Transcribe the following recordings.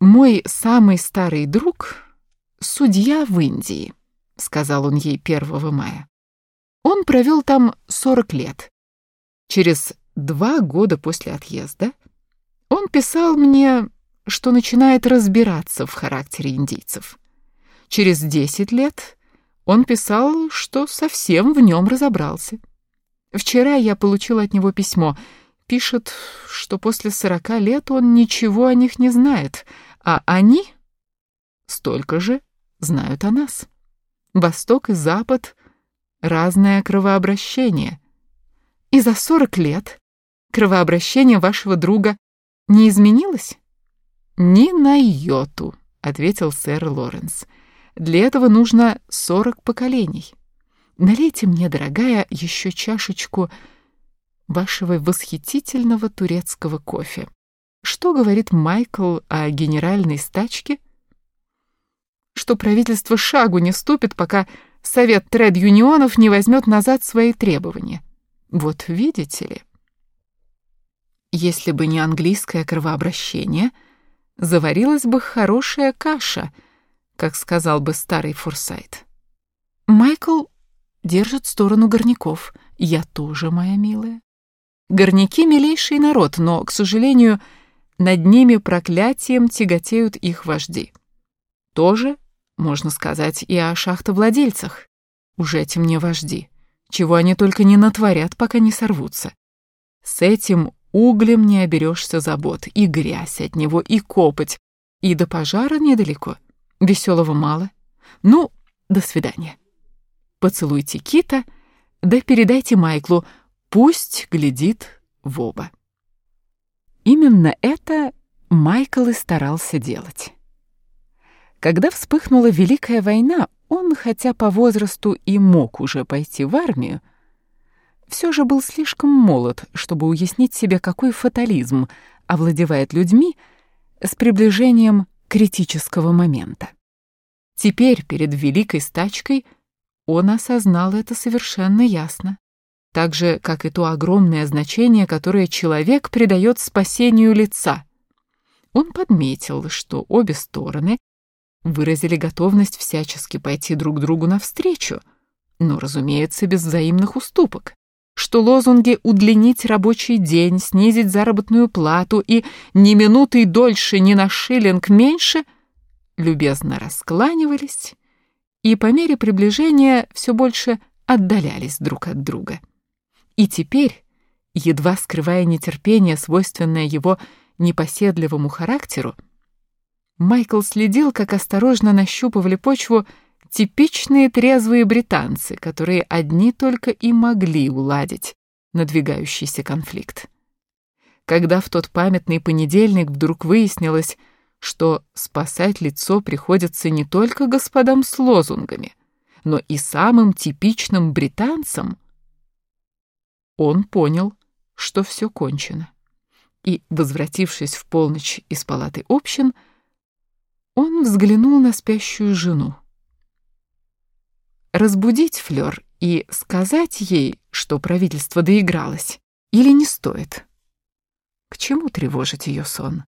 «Мой самый старый друг — судья в Индии», — сказал он ей 1 мая. «Он провел там 40 лет. Через два года после отъезда он писал мне, что начинает разбираться в характере индийцев. Через 10 лет он писал, что совсем в нем разобрался. Вчера я получил от него письмо. Пишет, что после сорока лет он ничего о них не знает, а они столько же знают о нас. Восток и Запад — разное кровообращение. И за сорок лет кровообращение вашего друга не изменилось? Ни на йоту, — ответил сэр Лоренс. Для этого нужно сорок поколений. Налейте мне, дорогая, еще чашечку вашего восхитительного турецкого кофе. Что говорит Майкл о генеральной стачке? Что правительство шагу не ступит, пока Совет тред-юнионов не возьмет назад свои требования. Вот видите ли? Если бы не английское кровообращение, заварилась бы хорошая каша, как сказал бы старый Форсайт. Майкл держит сторону горняков. Я тоже, моя милая. Горняки — милейший народ, но, к сожалению, над ними проклятием тяготеют их вожди. Тоже, можно сказать, и о шахтовладельцах. Уже эти мне вожди. Чего они только не натворят, пока не сорвутся. С этим углем не оберешься забот, и грязь от него, и копоть, и до пожара недалеко. Веселого мало. Ну, до свидания. Поцелуйте Кита, да передайте Майклу, пусть глядит в оба. Именно это Майкл и старался делать. Когда вспыхнула Великая война, он, хотя по возрасту и мог уже пойти в армию, все же был слишком молод, чтобы уяснить себе, какой фатализм овладевает людьми с приближением критического момента. Теперь перед великой стачкой – он осознал это совершенно ясно. Так же, как и то огромное значение, которое человек придает спасению лица. Он подметил, что обе стороны выразили готовность всячески пойти друг другу навстречу, но, разумеется, без взаимных уступок что лозунги «удлинить рабочий день», «снизить заработную плату» и «ни минуты дольше, ни на шиллинг меньше» любезно раскланивались и по мере приближения все больше отдалялись друг от друга. И теперь, едва скрывая нетерпение, свойственное его непоседливому характеру, Майкл следил, как осторожно нащупывали почву типичные трезвые британцы, которые одни только и могли уладить надвигающийся конфликт. Когда в тот памятный понедельник вдруг выяснилось, что спасать лицо приходится не только господам с лозунгами, но и самым типичным британцам, он понял, что все кончено. И, возвратившись в полночь из палаты общин, он взглянул на спящую жену. Разбудить Флёр и сказать ей, что правительство доигралось, или не стоит? К чему тревожить ее сон?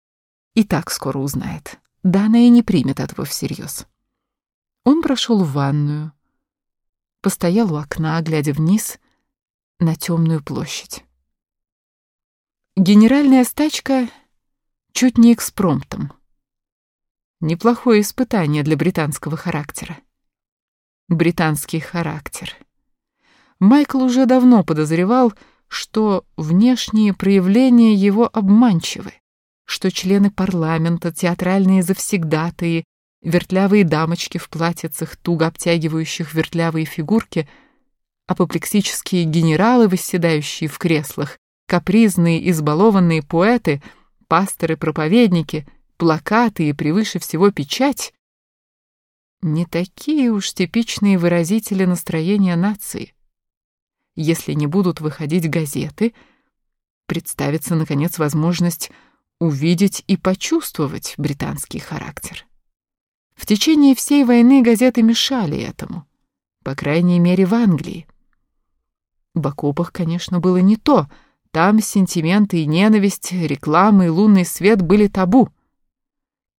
И так скоро узнает. Да она и не примет этого всерьез. Он прошел в ванную, постоял у окна, глядя вниз на темную площадь. Генеральная стачка чуть не экспромтом. Неплохое испытание для британского характера. Британский характер. Майкл уже давно подозревал, что внешние проявления его обманчивы что члены парламента, театральные завсегдатые, вертлявые дамочки в платьицах, туго обтягивающих вертлявые фигурки, апоплексические генералы, восседающие в креслах, капризные, избалованные поэты, пасторы-проповедники, плакаты и превыше всего печать — не такие уж типичные выразители настроения нации. Если не будут выходить газеты, представится, наконец, возможность увидеть и почувствовать британский характер. В течение всей войны газеты мешали этому, по крайней мере в Англии. В окопах, конечно, было не то, там сентименты и ненависть, реклама и лунный свет были табу.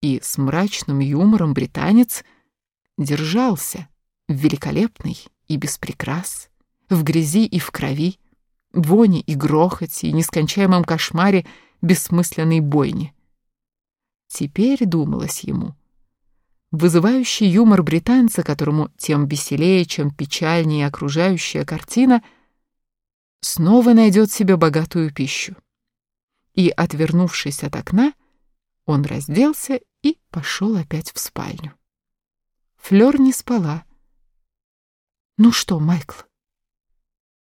И с мрачным юмором британец держался, великолепный и без прикрас, в грязи и в крови, вони и грохоте и нескончаемом кошмаре бессмысленной бойни. Теперь думалось ему. Вызывающий юмор британца, которому тем веселее, чем печальнее окружающая картина, снова найдет себе богатую пищу. И, отвернувшись от окна, он разделся и пошел опять в спальню. Флёр не спала. «Ну что, Майкл?»